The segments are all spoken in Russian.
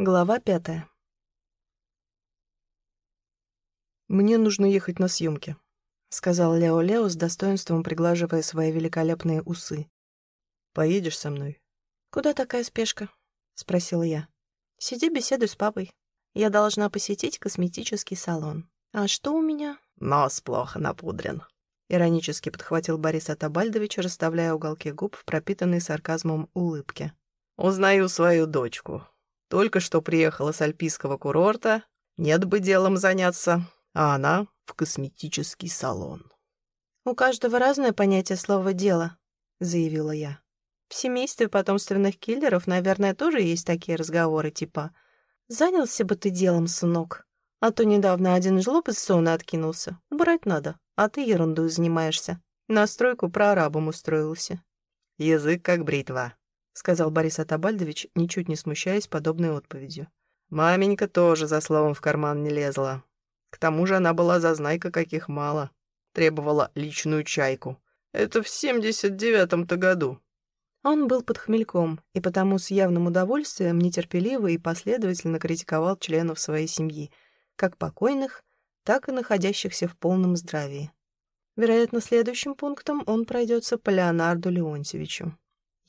Глава пятая. «Мне нужно ехать на съемки», — сказал Лео-Лео с достоинством приглаживая свои великолепные усы. «Поедешь со мной?» «Куда такая спешка?» — спросила я. «Сиди, беседуй с папой. Я должна посетить косметический салон. А что у меня?» «Нос плохо напудрен», — иронически подхватил Борис Атабальдович, расставляя уголки губ в пропитанной сарказмом улыбке. «Узнаю свою дочку. Только что приехала с альпийского курорта, нет бы делом заняться, а она в косметический салон. «У каждого разное понятие слова «дело», — заявила я. «В семействе потомственных киллеров, наверное, тоже есть такие разговоры, типа «Занялся бы ты делом, сынок, а то недавно один жлоб из сона откинулся. Убрать надо, а ты ерундой занимаешься. На стройку прорабом устроился». «Язык как бритва», — сказал Борис Атабальдович, ничуть не смущаясь подобной отповедью. Маменька тоже за словом в карман не лезла. К тому же она была зазнайка каких мало. Требовала личную чайку. Это в семьдесят девятом-то году. Он был под хмельком, и потому с явным удовольствием нетерпеливо и последовательно критиковал членов своей семьи, как покойных, так и находящихся в полном здравии. Вероятно, следующим пунктом он пройдется по Леонарду Леонтьевичу.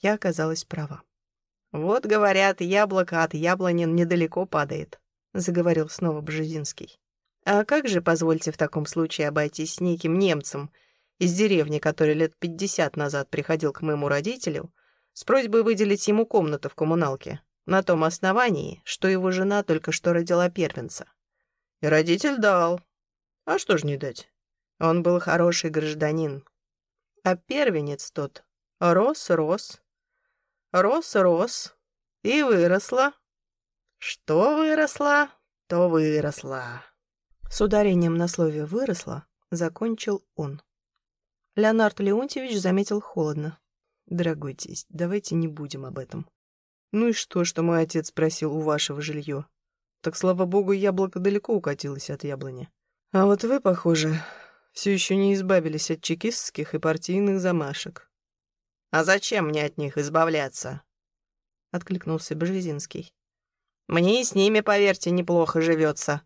Я оказалась права. «Вот, говорят, яблоко от яблони недалеко падает», — заговорил снова Бжезинский. «А как же, позвольте в таком случае обойтись неким немцем из деревни, который лет пятьдесят назад приходил к моему родителю с просьбой выделить ему комнату в коммуналке, на том основании, что его жена только что родила первенца. И родитель дал. А что ж не дать? Он был хороший гражданин. А первенец тот рос-рос, рос-рос и выросла. Что выросла, то выросла. С ударением на слове «выросла» закончил он. Леонард Леонтьевич заметил холодно. «Дорогой тесть, давайте не будем об этом. Ну и что, что мой отец просил у вашего жилье? Так, слава богу, яблоко далеко укатилось от яблони. А вот вы, похоже, все еще не избавились от чекистских и партийных замашек. А зачем мне от них избавляться?» — откликнулся Бжезинский. «Мне и с ними, поверьте, неплохо живется.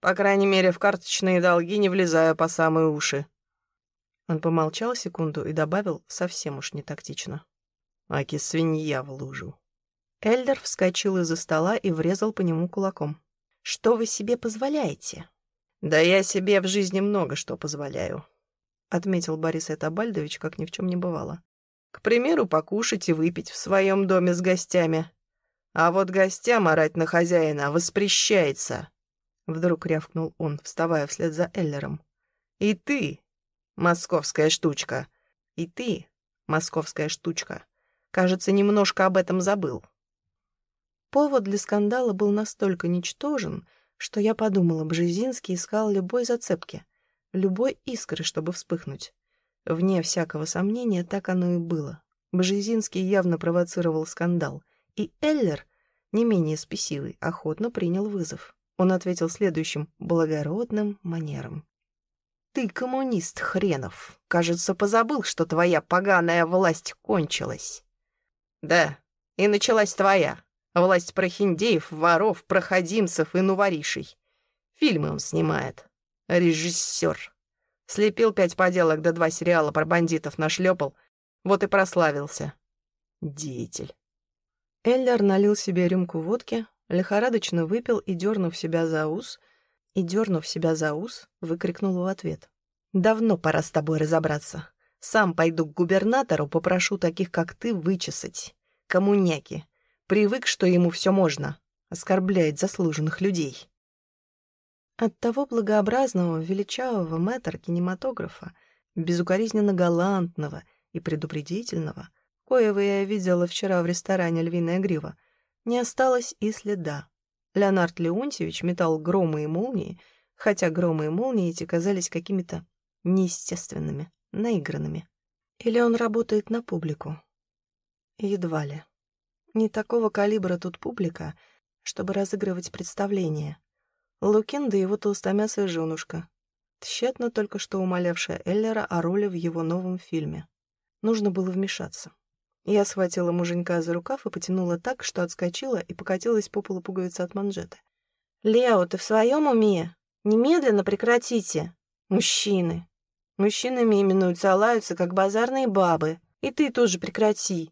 По крайней мере, в карточные долги не влезаю по самые уши». Он помолчал секунду и добавил совсем уж не тактично. «Аки свинья в лужу». Эльдер вскочил из-за стола и врезал по нему кулаком. «Что вы себе позволяете?» «Да я себе в жизни много что позволяю», — отметил Борис Этабальдович, как ни в чем не бывало. К примеру, покушать и выпить в своем доме с гостями. А вот гостям орать на хозяина воспрещается. Вдруг рявкнул он, вставая вслед за Эллером. И ты, московская штучка, и ты, московская штучка, кажется, немножко об этом забыл. Повод для скандала был настолько ничтожен, что я подумала, Бжезинский искал любой зацепки, любой искры, чтобы вспыхнуть. Вне всякого сомнения, так оно и было. Бжезинский явно провоцировал скандал, и Эллер, не менее спесивый, охотно принял вызов. Он ответил следующим благородным манером. «Ты коммунист хренов. Кажется, позабыл, что твоя поганая власть кончилась». «Да, и началась твоя. Власть прохиндеев, воров, проходимцев и нуворишей. Фильмы он снимает. Режиссер». Слепил пять поделок да два сериала про бандитов нашлепал. Вот и прославился. Деятель. Эллер налил себе рюмку водки, лихорадочно выпил и, дернув себя за ус, и, дернув себя за ус, выкрикнул в ответ. «Давно пора с тобой разобраться. Сам пойду к губернатору, попрошу таких, как ты, вычесать. Коммуняки. Привык, что ему все можно. Оскорбляет заслуженных людей». От того благообразного, величавого мэтра кинематографа, безукоризненно галантного и предупредительного, коего я видела вчера в ресторане «Львиная грива», не осталось и следа. Леонард Леонтьевич метал громы и молнии, хотя громы и молнии эти казались какими-то неестественными, наигранными. Или он работает на публику? Едва ли. Не такого калибра тут публика, чтобы разыгрывать представление. Лукин да его толстомясая женушка, тщетно только что умолявшая Эллера о роли в его новом фильме. Нужно было вмешаться. Я схватила муженька за рукав и потянула так, что отскочила и покатилась по полу пуговица от манжеты. «Лео, ты в своем уме? Немедленно прекратите! Мужчины! Мужчинами именуются, лаются, как базарные бабы. И ты тоже прекрати!»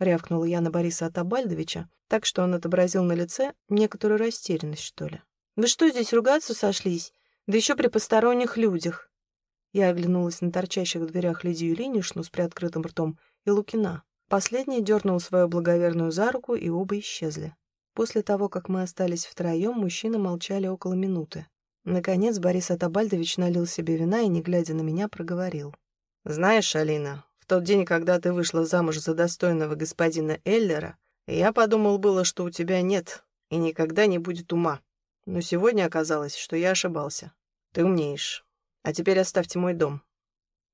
Рявкнула я на Бориса Атабальдовича, так что он отобразил на лице некоторую растерянность, что ли. «Вы что, здесь ругаться сошлись? Да еще при посторонних людях!» Я оглянулась на торчащих в дверях Лидию Ильиничну с приоткрытым ртом и Лукина. Последний дернул свою благоверную за руку, и оба исчезли. После того, как мы остались втроем, мужчины молчали около минуты. Наконец Борис Атабальдович налил себе вина и, не глядя на меня, проговорил. «Знаешь, Алина, в тот день, когда ты вышла замуж за достойного господина Эллера, я подумал было, что у тебя нет и никогда не будет ума. Но сегодня оказалось, что я ошибался. Ты умнеешь. А теперь оставьте мой дом.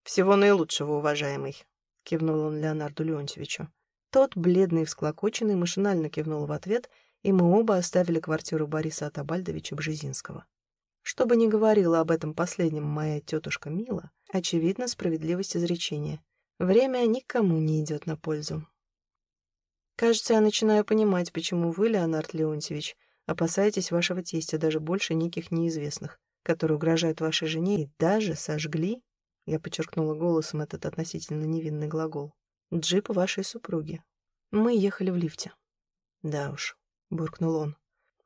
Всего наилучшего, уважаемый». — кивнул он Леонарду Леонтьевичу. Тот, бледный и всклокоченный, машинально кивнул в ответ, и мы оба оставили квартиру Бориса Атабальдовича Бжезинского. Что бы ни говорила об этом последнем моя тетушка Мила, очевидно справедливость изречения. Время никому не идет на пользу. Кажется, я начинаю понимать, почему вы, Леонард Леонтьевич, опасаетесь вашего тестя даже больше неких неизвестных, которые угрожают вашей жене и даже сожгли я подчеркнула голосом этот относительно невинный глагол. «Джип вашей супруги». Мы ехали в лифте. «Да уж», — буркнул он.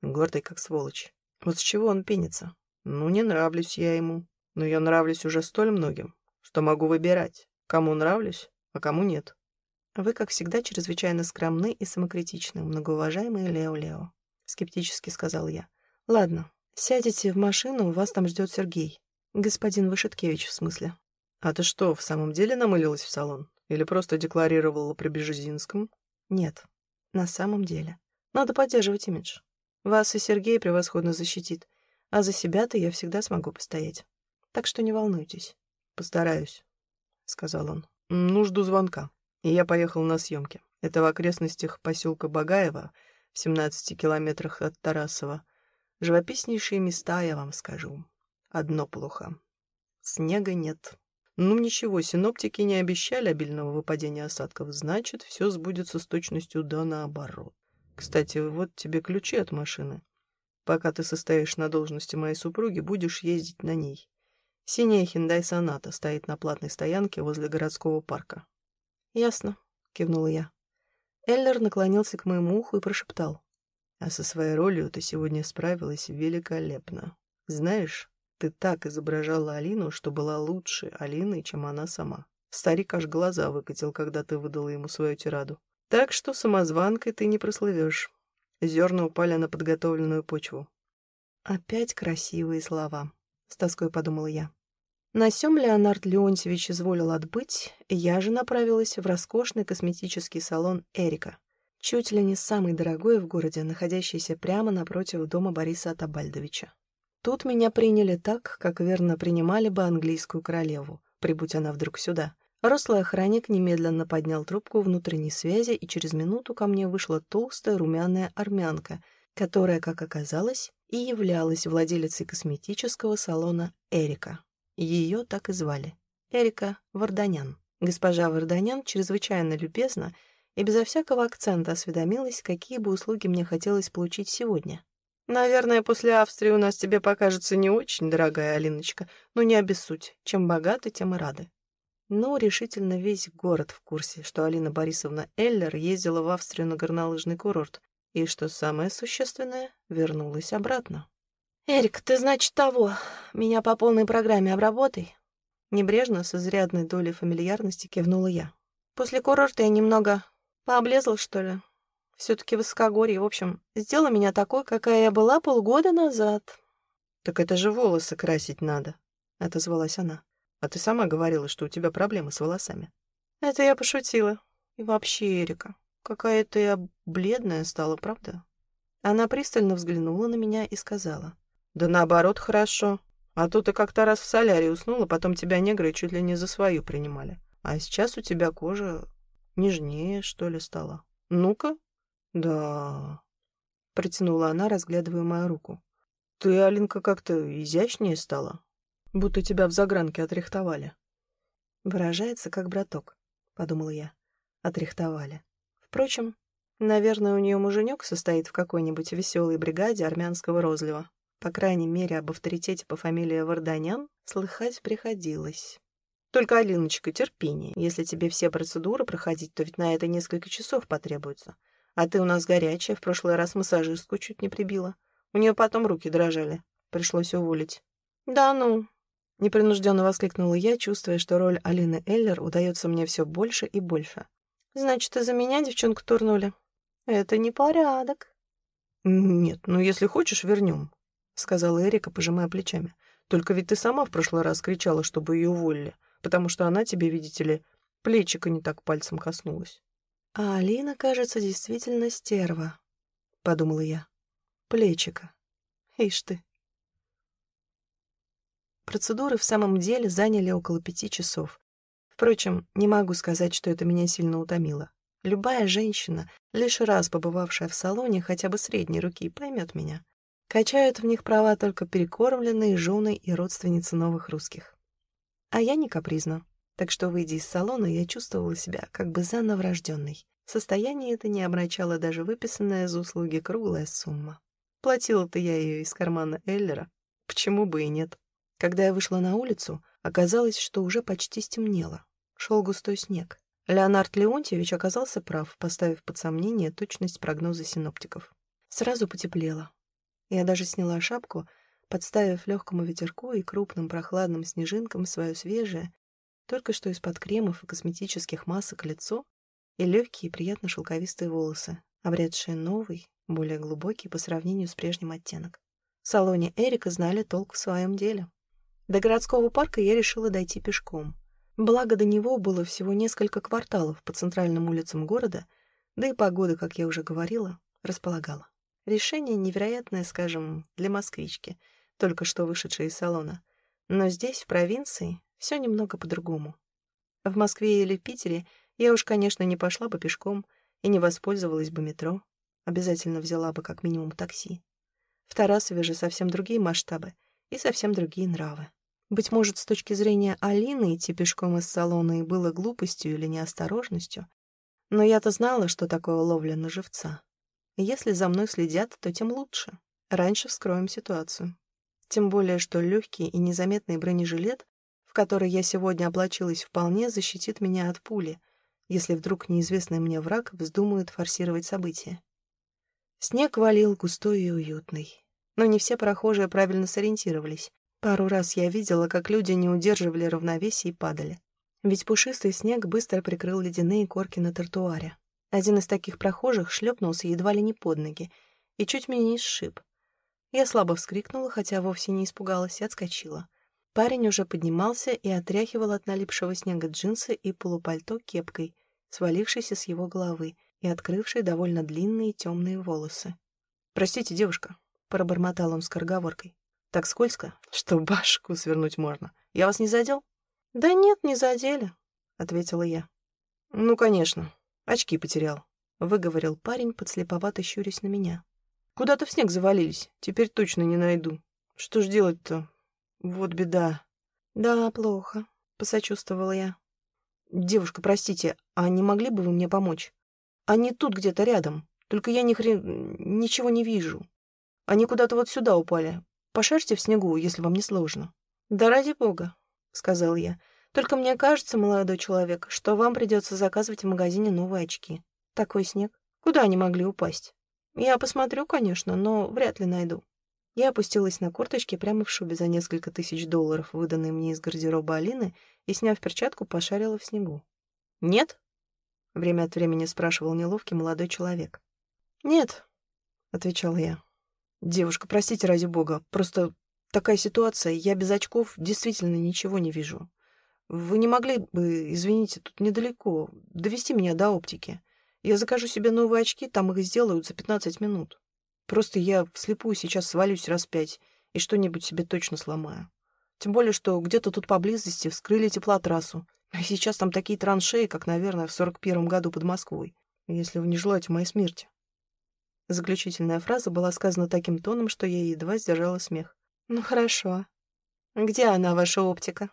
«Гордый как сволочь. Вот с чего он пенится? Ну, не нравлюсь я ему. Но я нравлюсь уже столь многим, что могу выбирать, кому нравлюсь, а кому нет». «Вы, как всегда, чрезвычайно скромны и самокритичны, многоуважаемый Лео-Лео», — скептически сказал я. «Ладно, сядете в машину, вас там ждет Сергей. Господин Вышеткевич, в смысле. «А ты что, в самом деле намылилась в салон? Или просто декларировала при Бежезинском?» «Нет, на самом деле. Надо поддерживать имидж. Вас и Сергей превосходно защитит, а за себя-то я всегда смогу постоять. Так что не волнуйтесь». «Постараюсь», — сказал он. «Ну, жду звонка». И я поехал на съемки. Это в окрестностях поселка Багаева, в 17 километрах от Тарасова. Живописнейшие места, я вам скажу. Одно плохо. Снега нет. Ну ничего, синоптики не обещали обильного выпадения осадков, значит, все сбудется с точностью да наоборот. Кстати, вот тебе ключи от машины. Пока ты состоишь на должности моей супруги, будешь ездить на ней. Синяя Hyundai Sonata стоит на платной стоянке возле городского парка. «Ясно», — кивнула я. Эллер наклонился к моему уху и прошептал. «А со своей ролью ты сегодня справилась великолепно. Знаешь, ты так изображала Алину, что была лучше Алины, чем она сама. Старик аж глаза выкатил, когда ты выдала ему свою тираду. Так что самозванкой ты не прослывешь. Зерна упали на подготовленную почву. Опять красивые слова, с тоской подумала я. На сём Леонард Леонтьевич изволил отбыть, я же направилась в роскошный косметический салон «Эрика», чуть ли не самый дорогой в городе, находящийся прямо напротив дома Бориса Атабальдовича. Тут меня приняли так, как верно принимали бы английскую королеву, прибудь она вдруг сюда. Рослый охранник немедленно поднял трубку внутренней связи, и через минуту ко мне вышла толстая румяная армянка, которая, как оказалось, и являлась владелицей косметического салона «Эрика». Ее так и звали. Эрика Варданян. Госпожа Варданян чрезвычайно любезна и безо всякого акцента осведомилась, какие бы услуги мне хотелось получить сегодня. Наверное, после Австрии у нас тебе покажется не очень, дорогая Алиночка, но не обессудь. Чем богаты, тем и рады. Ну, решительно весь город в курсе, что Алина Борисовна Эллер ездила в Австрию на горнолыжный курорт, и, что самое существенное, вернулась обратно. «Эрик, ты, значит, того, меня по полной программе обработай?» Небрежно, с изрядной долей фамильярности кивнула я. «После курорта я немного пооблезла, что ли, все-таки высокогорье, в общем, сделала меня такой, какая я была полгода назад. «Так это же волосы красить надо», — отозвалась она. «А ты сама говорила, что у тебя проблемы с волосами». «Это я пошутила. И вообще, Эрика, какая-то я бледная стала, правда?» Она пристально взглянула на меня и сказала. «Да наоборот, хорошо. А то ты как-то раз в солярии уснула, потом тебя негры чуть ли не за свою принимали. А сейчас у тебя кожа нежнее, что ли, стала. Ну-ка, «Да...» — протянула она, разглядывая мою руку. «Ты, Алинка, как-то изящнее стала, будто тебя в загранке отрихтовали». «Выражается, как браток», — подумала я. отрихтовали. Впрочем, наверное, у нее муженек состоит в какой-нибудь веселой бригаде армянского розлива. По крайней мере, об авторитете по фамилии Варданян слыхать приходилось. Только, Алиночка, терпение. Если тебе все процедуры проходить, то ведь на это несколько часов потребуется. А ты у нас горячая, в прошлый раз массажистку чуть не прибила. У нее потом руки дрожали. Пришлось уволить. «Да ну!» — непринужденно воскликнула я, чувствуя, что роль Алины Эллер удается мне все больше и больше. «Значит, из-за меня девчонку турнули? Это не порядок». «Нет, ну если хочешь, вернем», — сказала Эрика, пожимая плечами. «Только ведь ты сама в прошлый раз кричала, чтобы ее уволили потому что она тебе, видите ли, плечика не так пальцем коснулась. А Алина, кажется, действительно стерва, подумала я. Плечика. Ишь ты. Процедуры в самом деле заняли около пяти часов. Впрочем, не могу сказать, что это меня сильно утомило. Любая женщина, лишь раз побывавшая в салоне хотя бы средней руки, поймет меня. Качают в них права только перекормленные жены и родственницы новых русских. А я не капризна. Так что, выйдя из салона, я чувствовала себя как бы заново рожденной. Состояние это не омрачало даже выписанная за услуги круглая сумма. Платила-то я ее из кармана Эллера. Почему бы и нет? Когда я вышла на улицу, оказалось, что уже почти стемнело. Шел густой снег. Леонард Леонтьевич оказался прав, поставив под сомнение точность прогноза синоптиков. Сразу потеплело. Я даже сняла шапку — подставив легкому ветерку и крупным прохладным снежинкам свое свежее, только что из-под кремов и косметических масок лицо и легкие приятно шелковистые волосы, обретшие новый, более глубокий по сравнению с прежним оттенок. В салоне Эрика знали толк в своем деле. До городского парка я решила дойти пешком. Благо до него было всего несколько кварталов по центральным улицам города, да и погода, как я уже говорила, располагала. Решение невероятное, скажем, для москвички — только что вышедшей из салона. Но здесь, в провинции, все немного по-другому. В Москве или Питере я уж, конечно, не пошла бы пешком и не воспользовалась бы метро. Обязательно взяла бы как минимум такси. В Тарасове же совсем другие масштабы и совсем другие нравы. Быть может, с точки зрения Алины идти пешком из салона и было глупостью или неосторожностью, но я-то знала, что такое ловля на живца. Если за мной следят, то тем лучше. Раньше вскроем ситуацию. Тем более, что легкий и незаметный бронежилет, в который я сегодня облачилась вполне, защитит меня от пули, если вдруг неизвестный мне враг вздумает форсировать события. Снег валил густой и уютный. Но не все прохожие правильно сориентировались. Пару раз я видела, как люди не удерживали равновесия и падали. Ведь пушистый снег быстро прикрыл ледяные корки на тротуаре. Один из таких прохожих шлепнулся едва ли не под ноги и чуть меня не сшиб. Я слабо вскрикнула, хотя вовсе не испугалась, и отскочила. Парень уже поднимался и отряхивал от налипшего снега джинсы и полупальто кепкой, свалившейся с его головы и открывшей довольно длинные темные волосы. «Простите, девушка», — пробормотал он скороговоркой. «Так скользко, что башку свернуть можно. Я вас не задел?» «Да нет, не задели», — ответила я. «Ну, конечно. Очки потерял», — выговорил парень, подслеповато щурясь на меня. Куда-то в снег завалились. Теперь точно не найду. Что ж делать-то? Вот беда. Да, плохо, посочувствовала я. Девушка, простите, а не могли бы вы мне помочь? Они тут где-то рядом. Только я ни хрен... ничего не вижу. Они куда-то вот сюда упали. Пошарьте в снегу, если вам не сложно. Да ради бога, сказал я. Только мне кажется, молодой человек, что вам придется заказывать в магазине новые очки. Такой снег. Куда они могли упасть? Я посмотрю, конечно, но вряд ли найду. Я опустилась на корточки прямо в шубе за несколько тысяч долларов, выданные мне из гардероба Алины, и, сняв перчатку, пошарила в снегу. «Нет?» — время от времени спрашивал неловкий молодой человек. «Нет», — отвечал я. «Девушка, простите ради бога, просто такая ситуация, я без очков действительно ничего не вижу. Вы не могли бы, извините, тут недалеко, довести меня до оптики?» Я закажу себе новые очки, там их сделают за 15 минут. Просто я вслепую сейчас свалюсь раз пять и что-нибудь себе точно сломаю. Тем более, что где-то тут поблизости вскрыли теплотрассу. А сейчас там такие траншеи, как, наверное, в 41 году под Москвой, если вы не желаете моей смерти. Заключительная фраза была сказана таким тоном, что я едва сдержала смех. «Ну хорошо. Где она, ваша оптика?»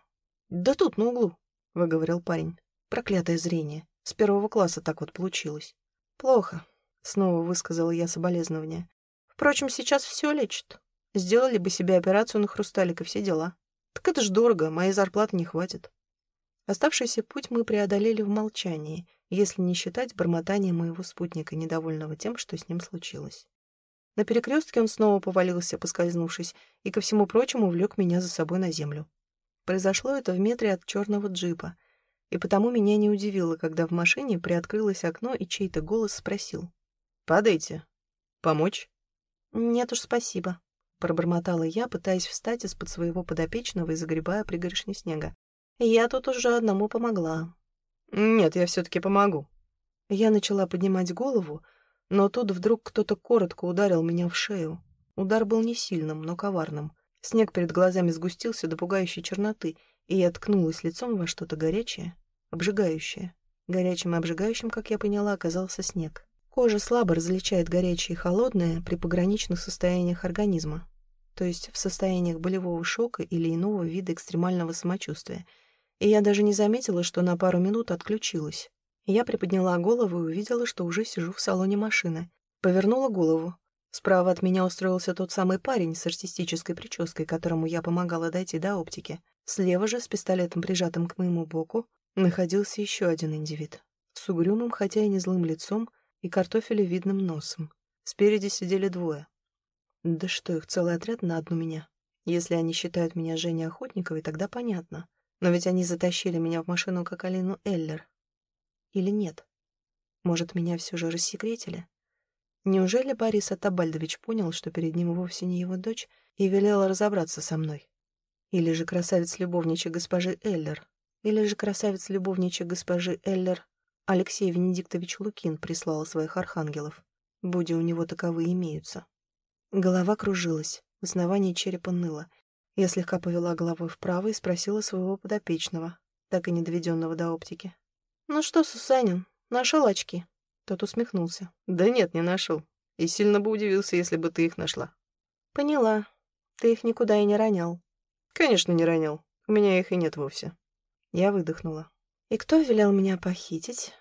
«Да тут, на углу», — выговорил парень. «Проклятое зрение. С первого класса так вот получилось. Плохо, снова высказала я соболезнования. Впрочем, сейчас все лечит. Сделали бы себе операцию на хрусталик и все дела. Так это ж дорого, моей зарплаты не хватит. Оставшийся путь мы преодолели в молчании, если не считать бормотания моего спутника, недовольного тем, что с ним случилось. На перекрестке он снова повалился, поскользнувшись, и, ко всему прочему, увлек меня за собой на землю. Произошло это в метре от черного джипа, и потому меня не удивило, когда в машине приоткрылось окно, и чей-то голос спросил. «Падайте. Помочь?» «Нет уж, спасибо», — пробормотала я, пытаясь встать из-под своего подопечного и загребая пригоршни снега. «Я тут уже одному помогла». «Нет, я все-таки помогу». Я начала поднимать голову, но тут вдруг кто-то коротко ударил меня в шею. Удар был не сильным, но коварным. Снег перед глазами сгустился до пугающей черноты, и я ткнулась лицом во что-то горячее, обжигающее. Горячим и обжигающим, как я поняла, оказался снег. Кожа слабо различает горячее и холодное при пограничных состояниях организма, то есть в состояниях болевого шока или иного вида экстремального самочувствия. И я даже не заметила, что на пару минут отключилась. Я приподняла голову и увидела, что уже сижу в салоне машины. Повернула голову. Справа от меня устроился тот самый парень с артистической прической, которому я помогала дойти до оптики. Слева же, с пистолетом прижатым к моему боку, находился еще один индивид. С угрюмым, хотя и не злым лицом, и картофелевидным носом. Спереди сидели двое. Да что их, целый отряд на одну меня. Если они считают меня Женей Охотниковой, тогда понятно. Но ведь они затащили меня в машину как Алину Эллер, или нет? Может, меня все же рассекретили? Неужели Борис Атабальдович понял, что перед ним вовсе не его дочь, и велел разобраться со мной? Или же красавец-любовничек госпожи Эллер? Или же красавец-любовничек госпожи Эллер Алексей Венедиктович Лукин прислал своих архангелов, будь у него таковые имеются? Голова кружилась, в основании черепа ныло. Я слегка повела головой вправо и спросила своего подопечного, так и не доведенного до оптики. «Ну что, Сусанин, нашел очки?» Тот усмехнулся. «Да нет, не нашел. И сильно бы удивился, если бы ты их нашла». «Поняла. Ты их никуда и не ронял». «Конечно, не ронял. У меня их и нет вовсе». Я выдохнула. «И кто велел меня похитить?»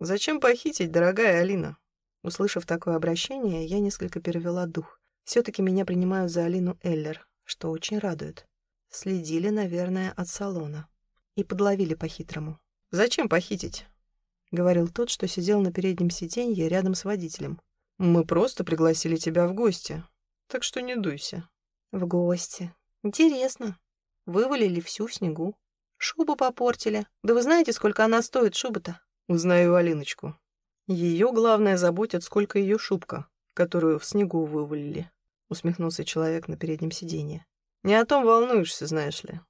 «Зачем похитить, дорогая Алина?» Услышав такое обращение, я несколько перевела дух. Все-таки меня принимают за Алину Эллер, что очень радует. Следили, наверное, от салона. И подловили по-хитрому. «Зачем похитить?» — говорил тот, что сидел на переднем сиденье рядом с водителем. «Мы просто пригласили тебя в гости, так что не дуйся». «В гости? Интересно. Вывалили всю снегу. Шубу попортили. Да вы знаете, сколько она стоит, шуба-то?» «Узнаю Алиночку. Ее главное заботит, сколько ее шубка, которую в снегу вывалили», — усмехнулся человек на переднем сиденье. «Не о том волнуешься, знаешь ли».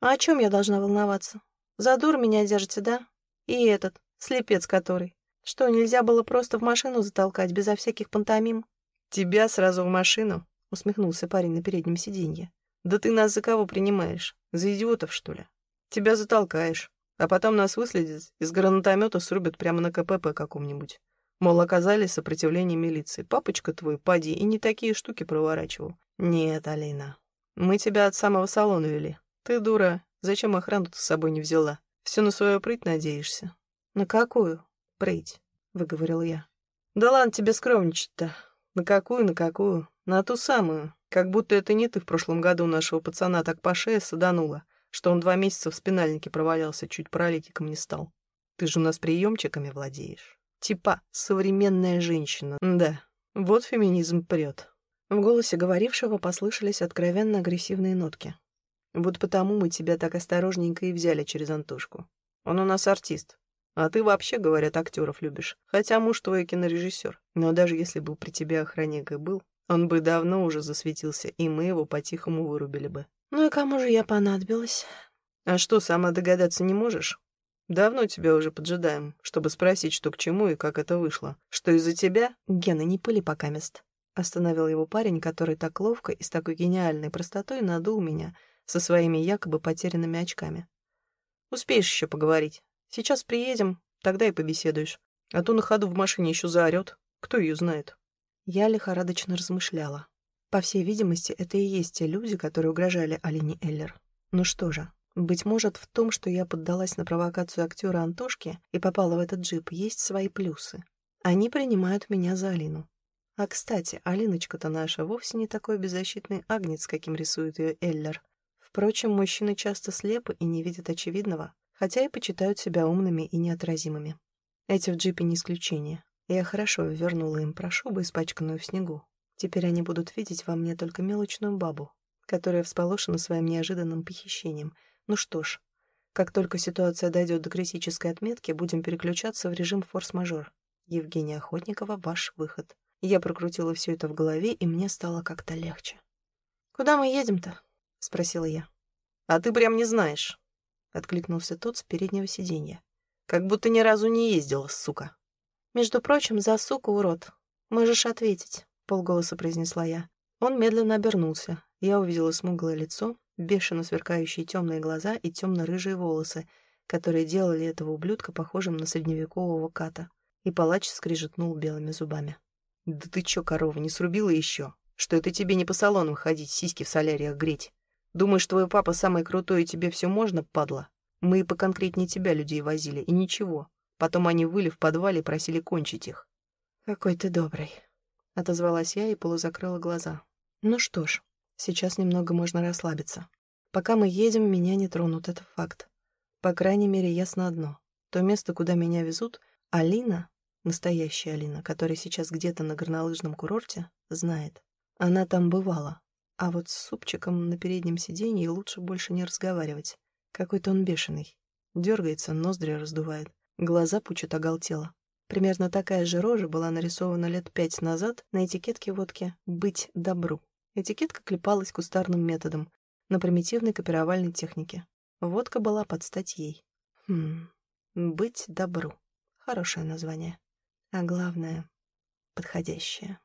«А о чем я должна волноваться? За дур меня держите, да? И этот, слепец который. Что, нельзя было просто в машину затолкать, безо всяких пантомим? Тебя сразу в машину? Усмехнулся парень на переднем сиденье. Да ты нас за кого принимаешь? За идиотов, что ли? Тебя затолкаешь, а потом нас выследят, из гранатомета срубят прямо на КПП каком-нибудь. Мол, оказались сопротивление милиции. Папочка твой, пади, и не такие штуки проворачивал. Нет, Алина, мы тебя от самого салона вели. Ты дура, Зачем охрану-то с собой не взяла? Все на свою прыть надеешься? На какую прыть? Выговорил я. Да ладно тебе скромничать-то. На какую, на какую? На ту самую. Как будто это не ты в прошлом году нашего пацана так по шее саданула, что он два месяца в спинальнике провалялся, чуть паралитиком не стал. Ты же у нас приемчиками владеешь. Типа современная женщина. Да, вот феминизм прет. В голосе говорившего послышались откровенно агрессивные нотки. Вот потому мы тебя так осторожненько и взяли через Антошку. Он у нас артист. А ты вообще, говорят, актеров любишь. Хотя муж твой кинорежиссер. Но даже если бы при тебе охранник и был, он бы давно уже засветился, и мы его по-тихому вырубили бы. Ну и кому же я понадобилась? А что, сама догадаться не можешь? Давно тебя уже поджидаем, чтобы спросить, что к чему и как это вышло. Что из-за тебя? Гена, не пыли пока мест. Остановил его парень, который так ловко и с такой гениальной простотой надул меня, со своими якобы потерянными очками. Успеешь еще поговорить. Сейчас приедем, тогда и побеседуешь. А то на ходу в машине еще заорет. Кто ее знает? Я лихорадочно размышляла. По всей видимости, это и есть те люди, которые угрожали Алине Эллер. Ну что же, Быть может, в том, что я поддалась на провокацию актера Антошки и попала в этот джип, есть свои плюсы. Они принимают меня за Алину. А, кстати, Алиночка-то наша вовсе не такой беззащитный агнец, каким рисует ее Эллер. Впрочем, мужчины часто слепы и не видят очевидного, хотя и почитают себя умными и неотразимыми. Эти в джипе не исключение. Я хорошо вернула им прошубу, испачканную в снегу. Теперь они будут видеть во мне только мелочную бабу, которая всполошена своим неожиданным похищением. Ну что ж, как только ситуация дойдет до критической отметки, будем переключаться в режим форс-мажор. Евгения Охотникова, ваш выход. Я прокрутила все это в голове, и мне стало как-то легче. «Куда мы едем-то?» — спросила я. «А ты прям не знаешь», — откликнулся тот с переднего сиденья. «Как будто ни разу не ездила, сука». «Между прочим, за суку, урод. Можешь ответить». — полголоса произнесла я. Он медленно обернулся. Я увидела смуглое лицо, бешено сверкающие темные глаза и темно-рыжие волосы, которые делали этого ублюдка похожим на средневекового ката. И палач скрижетнул белыми зубами. «Да ты чё, корова, не срубила еще? Что это тебе не по салонам ходить, сиськи в соляриях греть? Думаешь, твой папа самый крутой, и тебе все можно, падла? Мы и поконкретнее тебя людей возили, и ничего. Потом они выли в подвале и просили кончить их». «Какой ты добрый», Отозвалась я и полузакрыла глаза. Ну что ж, сейчас немного можно расслабиться. Пока мы едем, меня не тронут, это факт. По крайней мере, ясно одно. То место, куда меня везут, Алина, настоящая Алина, которая сейчас где-то на горнолыжном курорте, знает. Она там бывала. А вот с супчиком на переднем сиденье лучше больше не разговаривать. Какой-то он бешеный. Дергается, ноздри раздувает. Глаза пучат оголтело. Примерно такая же рожа была нарисована лет пять назад на этикетке водки «Быть добру». Этикетка клепалась кустарным методом, на примитивной копировальной технике. Водка была под стать ей. Хм, «Быть добру». Хорошее название. А главное — подходящее.